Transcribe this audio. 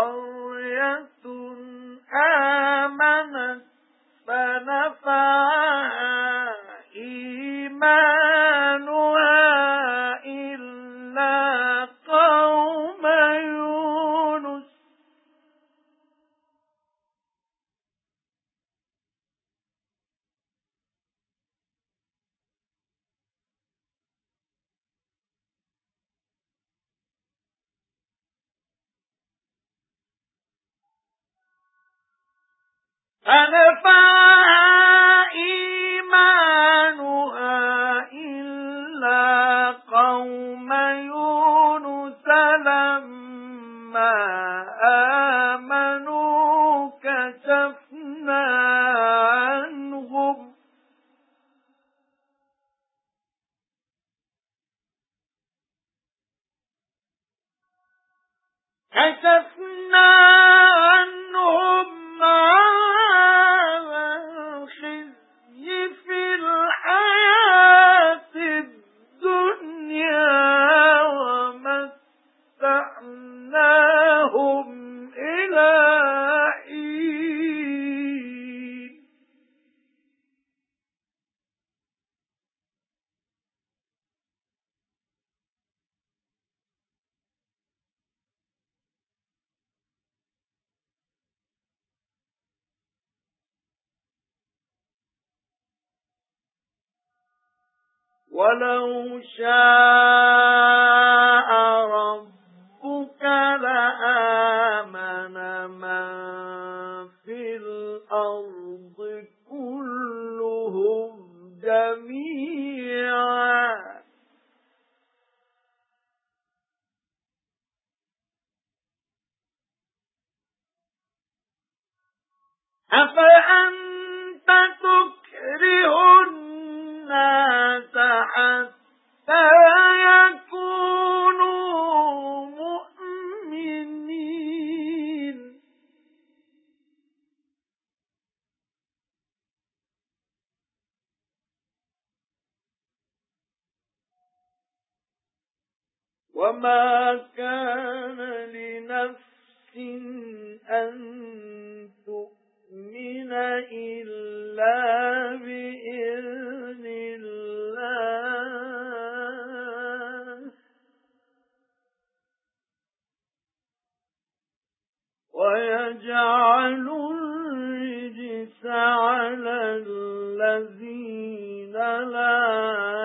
قَرْيَةٌ آمَنَتْ فنفعها إيمانها إلا قوم يونس لما آمنوا كشفنا عنهم كشفنا وَلَوْ شَاءَ أَفَأَنْتَ تُكْرِهُ النَّاسَ حَتَّى يَكُونُوا مُؤْمِنِينَ؟ وَمَا كَانَ وَيَجْعَلُ الرِّجْسَ عَلَى الَّذِينَ لَا